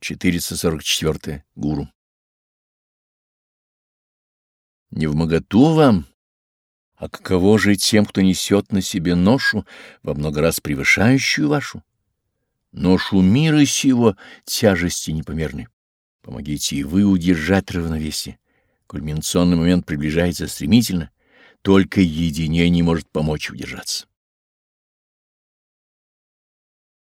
444. Гуру. Не в моготу вам, а каково же тем, кто несет на себе ношу, во много раз превышающую вашу? Ношу мира сего тяжести непомерной. Помогите и вы удержать равновесие. Кульминационный момент приближается стремительно, только единение может помочь удержаться.